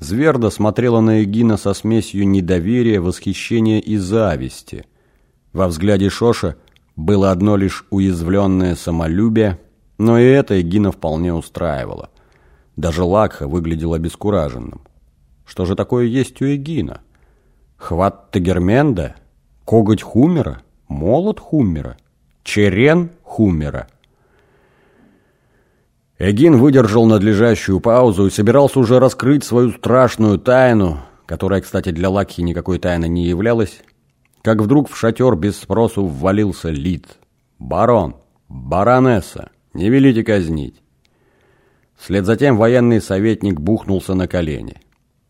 Зверда смотрела на Эгина со смесью недоверия, восхищения и зависти. Во взгляде Шоша было одно лишь уязвленное самолюбие, но и это Эгина вполне устраивало. Даже Лакха выглядел обескураженным. Что же такое есть у Эгина? Хват Тагерменда? Коготь Хумера? Молот Хумера? Черен Хумера? Эгин выдержал надлежащую паузу и собирался уже раскрыть свою страшную тайну, которая, кстати, для Лакхи никакой тайной не являлась, как вдруг в шатер без спросу ввалился Лид. «Барон! Баронесса! Не велите казнить!» Вслед за тем военный советник бухнулся на колени.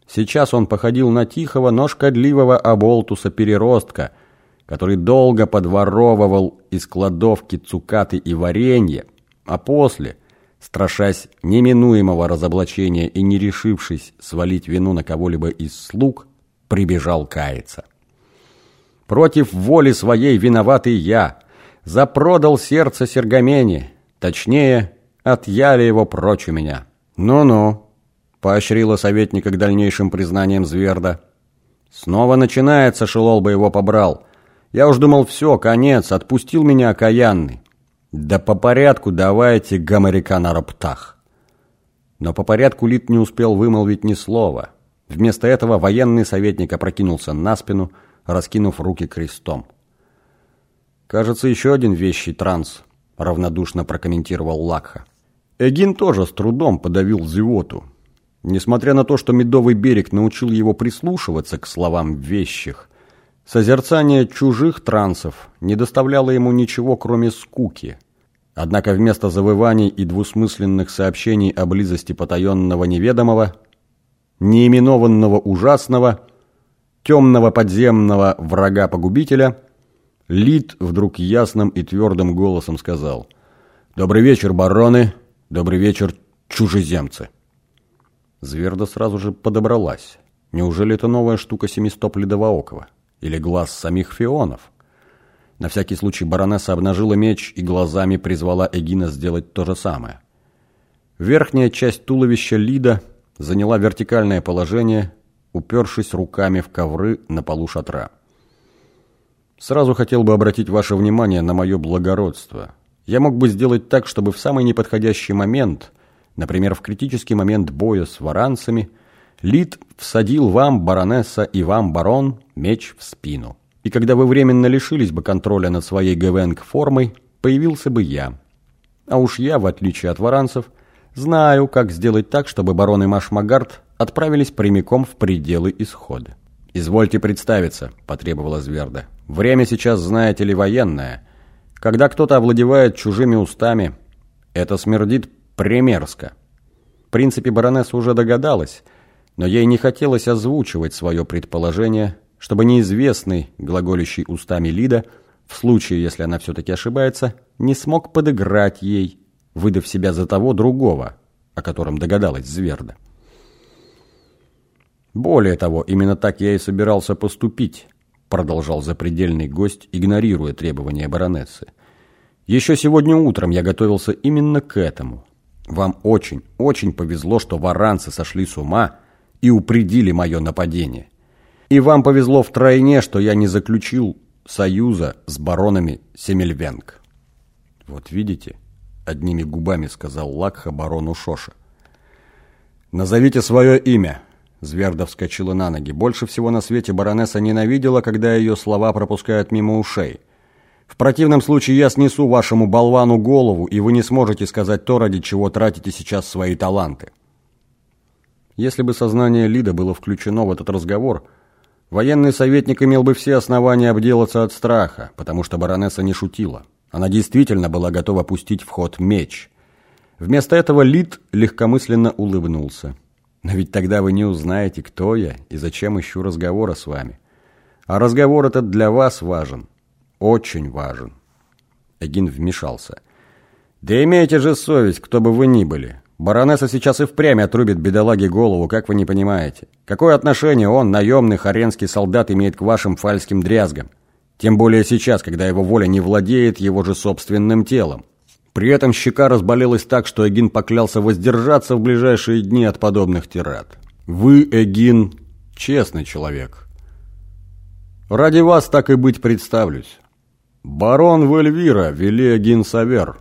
Сейчас он походил на тихого, но шкодливого оболтуса-переростка, который долго подворовывал из кладовки цукаты и варенье, а после, страшась неминуемого разоблачения и не решившись свалить вину на кого-либо из слуг, прибежал каяться. Против воли своей виноватый я запродал сердце Сергамене, точнее, отъяли его прочь у меня. Ну-ну, поощрила советника к дальнейшим признаниям Зверда. Снова начинается, шелол бы его побрал. Я уж думал, все, конец, отпустил меня окаянный. Да по порядку давайте гамарика на роптах. Но по порядку Лит не успел вымолвить ни слова. Вместо этого военный советник опрокинулся на спину, раскинув руки крестом. «Кажется, еще один вещий транс», — равнодушно прокомментировал Лакха. Эгин тоже с трудом подавил зевоту. Несмотря на то, что Медовый берег научил его прислушиваться к словам вещих, Созерцание чужих трансов не доставляло ему ничего, кроме скуки. Однако вместо завываний и двусмысленных сообщений о близости потаенного неведомого, неименованного ужасного, темного подземного врага-погубителя, Лид вдруг ясным и твердым голосом сказал «Добрый вечер, бароны! Добрый вечер, чужеземцы!» Зверда сразу же подобралась. Неужели это новая штука семистоп Ледовоокова? Или глаз самих фионов? На всякий случай баронесса обнажила меч и глазами призвала Эгина сделать то же самое. Верхняя часть туловища Лида заняла вертикальное положение, упершись руками в ковры на полу шатра. Сразу хотел бы обратить ваше внимание на мое благородство. Я мог бы сделать так, чтобы в самый неподходящий момент, например, в критический момент боя с варанцами, Лид всадил вам, баронесса, и вам, барон, меч в спину. И когда вы временно лишились бы контроля над своей ГВНК-формой, появился бы я. А уж я, в отличие от варанцев, знаю, как сделать так, чтобы барон и Машмагард отправились прямиком в пределы исхода. «Извольте представиться», – потребовала Зверда. «Время сейчас, знаете ли, военное. Когда кто-то овладевает чужими устами, это смердит примерзко». В принципе, баронесса уже догадалась – но ей не хотелось озвучивать свое предположение, чтобы неизвестный, глаголющий устами Лида, в случае, если она все-таки ошибается, не смог подыграть ей, выдав себя за того другого, о котором догадалась Зверда. «Более того, именно так я и собирался поступить», продолжал запредельный гость, игнорируя требования баронессы. «Еще сегодня утром я готовился именно к этому. Вам очень, очень повезло, что варанцы сошли с ума и упредили мое нападение. И вам повезло втройне, что я не заключил союза с баронами Семельвенг. Вот видите, одними губами сказал Лакха барону Шоша. Назовите свое имя. Зверда вскочила на ноги. Больше всего на свете баронесса ненавидела, когда ее слова пропускают мимо ушей. В противном случае я снесу вашему болвану голову, и вы не сможете сказать то, ради чего тратите сейчас свои таланты. Если бы сознание Лида было включено в этот разговор, военный советник имел бы все основания обделаться от страха, потому что баронесса не шутила. Она действительно была готова пустить в ход меч. Вместо этого Лид легкомысленно улыбнулся. «Но ведь тогда вы не узнаете, кто я и зачем ищу разговора с вами. А разговор этот для вас важен. Очень важен». Эгин вмешался. «Да имейте же совесть, кто бы вы ни были. Баронесса сейчас и впрямь отрубит бедолаге голову, как вы не понимаете. Какое отношение он, наемный харенский солдат, имеет к вашим фальским дрязгам? Тем более сейчас, когда его воля не владеет его же собственным телом. При этом щека разболелась так, что Эгин поклялся воздержаться в ближайшие дни от подобных тират. Вы, Эгин, честный человек. Ради вас так и быть представлюсь. Барон Вельвира, Вели Эгин Савер.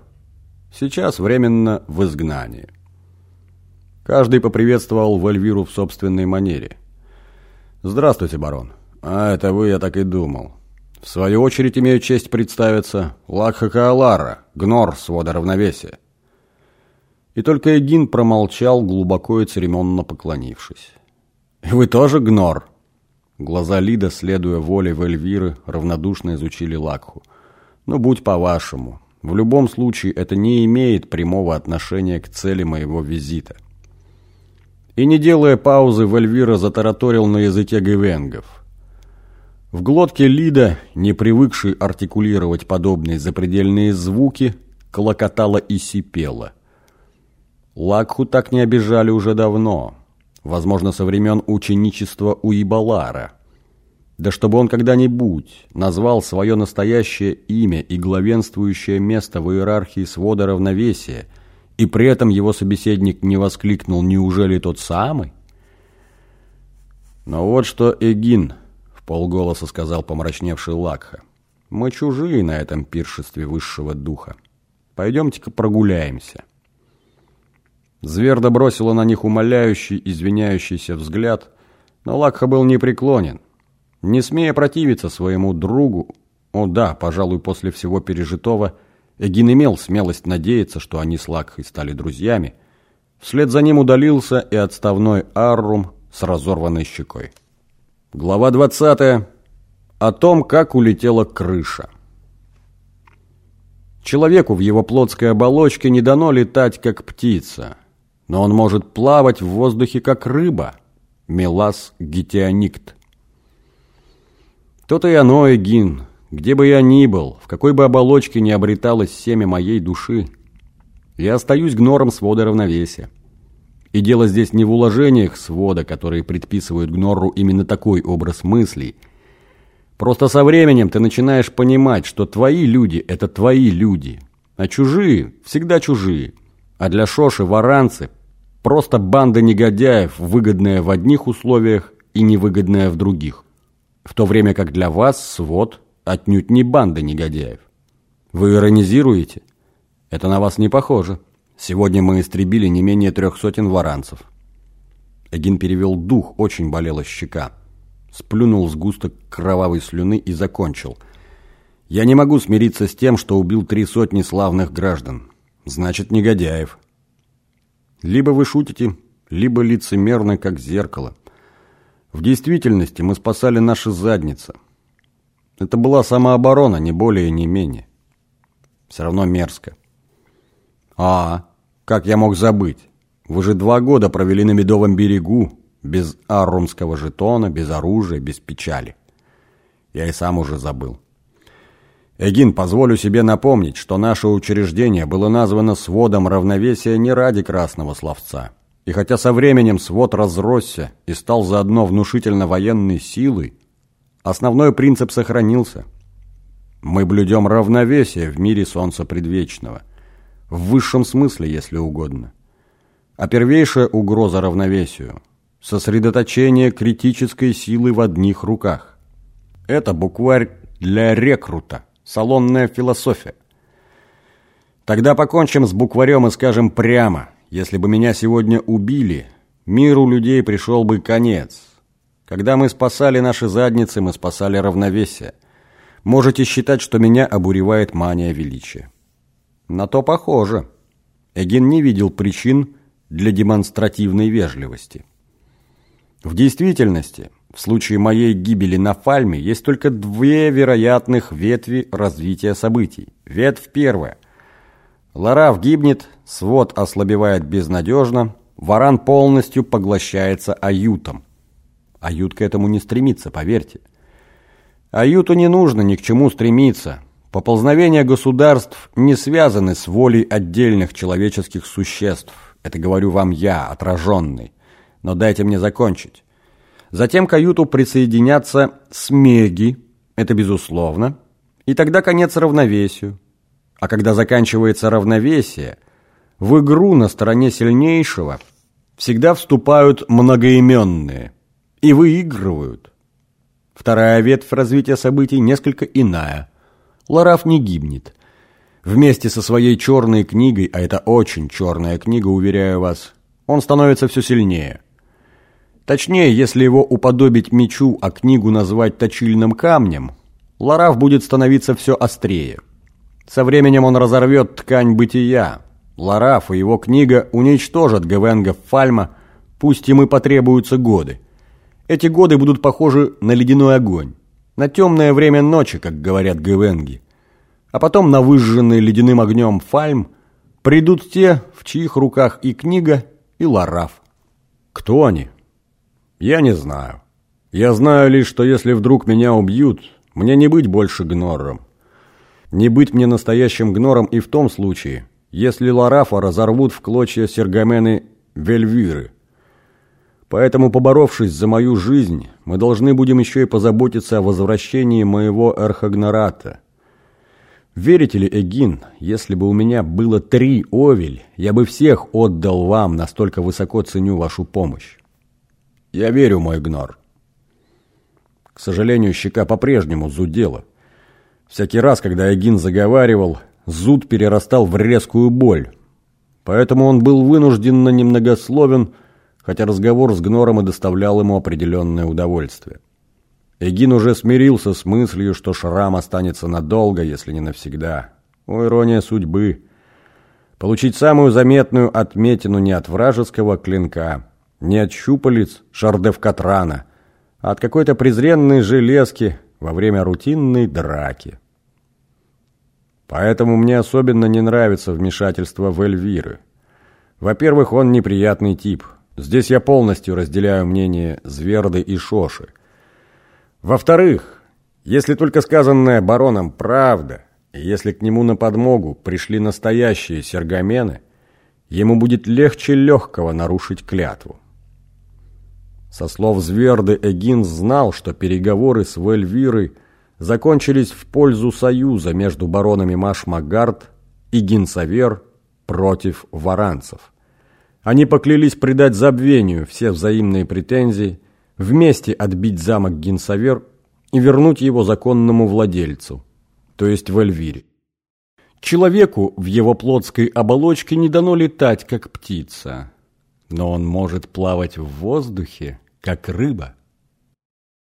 Сейчас временно в изгнании. Каждый поприветствовал Вельвиру в собственной манере. «Здравствуйте, барон». «А, это вы, я так и думал». В свою очередь имею честь представиться Лакха Каалара, Гнор свода равновесия. И только Эгин промолчал, глубоко и церемонно поклонившись. «И вы тоже Гнор?» Глаза Лида, следуя воле Вельвиры, равнодушно изучили Лакху. «Ну, будь по-вашему. В любом случае, это не имеет прямого отношения к цели моего визита». И не делая паузы, Вельвира затараторил на языке гвенгов. В глотке Лида, не привыкший артикулировать подобные запредельные звуки, клокотало и сипело. Лакху так не обижали уже давно, возможно, со времен ученичества у Ибалара. Да чтобы он когда-нибудь назвал свое настоящее имя и главенствующее место в иерархии свода равновесия, и при этом его собеседник не воскликнул «Неужели тот самый?» Но вот что Эгин – полголоса сказал помрачневший Лакха. «Мы чужие на этом пиршестве высшего духа. Пойдемте-ка прогуляемся». Зверда бросила на них умоляющий, извиняющийся взгляд, но Лакха был непреклонен. Не смея противиться своему другу, о да, пожалуй, после всего пережитого, Эгин имел смелость надеяться, что они с Лакхой стали друзьями, вслед за ним удалился и отставной Аррум с разорванной щекой. Глава 20. О том, как улетела крыша. Человеку в его плотской оболочке не дано летать, как птица, но он может плавать в воздухе, как рыба. Мелас гетионикт. То-то и оно, Эгин, где бы я ни был, в какой бы оболочке ни обреталось семя моей души, я остаюсь гнором свода равновесия. И дело здесь не в уложениях свода, которые предписывают Гнорру именно такой образ мыслей. Просто со временем ты начинаешь понимать, что твои люди – это твои люди, а чужие – всегда чужие. А для Шоши варанцы – просто банда негодяев, выгодная в одних условиях и невыгодная в других. В то время как для вас свод отнюдь не банда негодяев. Вы иронизируете? Это на вас не похоже. Сегодня мы истребили не менее трех сотен варанцев. Эгин перевел дух, очень болела щека. Сплюнул сгусток кровавой слюны и закончил. Я не могу смириться с тем, что убил три сотни славных граждан. Значит, негодяев. Либо вы шутите, либо лицемерны, как зеркало. В действительности мы спасали наши задницы. Это была самооборона, не более не менее. Все равно мерзко. А, как я мог забыть? Вы же два года провели на Медовом берегу, без аррумского жетона, без оружия, без печали. Я и сам уже забыл. Эгин, позволю себе напомнить, что наше учреждение было названо сводом равновесия не ради красного словца. И хотя со временем свод разросся и стал заодно внушительно военной силой, основной принцип сохранился. Мы блюдем равновесие в мире солнца предвечного в высшем смысле, если угодно. А первейшая угроза равновесию – сосредоточение критической силы в одних руках. Это букварь для рекрута, салонная философия. Тогда покончим с букварем и скажем прямо, если бы меня сегодня убили, миру людей пришел бы конец. Когда мы спасали наши задницы, мы спасали равновесие. Можете считать, что меня обуревает мания величия. На то похоже. Эгин не видел причин для демонстративной вежливости. В действительности, в случае моей гибели на Фальме есть только две вероятных ветви развития событий. Ветвь первая. Лараф гибнет, свод ослабевает безнадежно, варан полностью поглощается аютом. Ают к этому не стремится, поверьте. Аюту не нужно ни к чему стремиться. Поползновения государств не связаны с волей отдельных человеческих существ. Это говорю вам я, отраженный. Но дайте мне закончить. Затем к каюту присоединятся смеги, это безусловно, и тогда конец равновесию. А когда заканчивается равновесие, в игру на стороне сильнейшего всегда вступают многоименные и выигрывают. Вторая ветвь развития событий несколько иная. Лараф не гибнет. Вместе со своей черной книгой, а это очень черная книга, уверяю вас, он становится все сильнее. Точнее, если его уподобить мечу, а книгу назвать точильным камнем, Лараф будет становиться все острее. Со временем он разорвет ткань бытия. Лараф и его книга уничтожат Гевенга Фальма, пусть им и потребуются годы. Эти годы будут похожи на ледяной огонь, на темное время ночи, как говорят гевенги. А потом на выжженный ледяным огнем фальм придут те, в чьих руках и книга, и лараф. Кто они? Я не знаю. Я знаю лишь, что если вдруг меня убьют, мне не быть больше гнором. Не быть мне настоящим гнором и в том случае, если Ларафа разорвут в клочья сергамены Вельвиры – Поэтому, поборовшись за мою жизнь, мы должны будем еще и позаботиться о возвращении моего Эрхагнарата. Верите ли, Эгин, если бы у меня было три овель, я бы всех отдал вам, настолько высоко ценю вашу помощь. Я верю, мой Гнор. К сожалению, щека по-прежнему зудела. Всякий раз, когда Эгин заговаривал, зуд перерастал в резкую боль. Поэтому он был вынужденно немногословен, хотя разговор с Гнором и доставлял ему определенное удовольствие. Эгин уже смирился с мыслью, что шрам останется надолго, если не навсегда. О, ирония судьбы! Получить самую заметную отметину не от вражеского клинка, не от щупалец Шардевкатрана, а от какой-то презренной железки во время рутинной драки. Поэтому мне особенно не нравится вмешательство в Эльвиры. Во-первых, он неприятный тип – Здесь я полностью разделяю мнение Зверды и Шоши. Во-вторых, если только сказанное бароном правда, и если к нему на подмогу пришли настоящие сергамены, ему будет легче легкого нарушить клятву. Со слов Зверды Эгин знал, что переговоры с Вельвирой закончились в пользу союза между баронами Машмагард и Гинсавер против варанцев – они поклялись предать забвению все взаимные претензии, вместе отбить замок Гинсавер и вернуть его законному владельцу, то есть в Эльвире. Человеку в его плотской оболочке не дано летать, как птица, но он может плавать в воздухе, как рыба.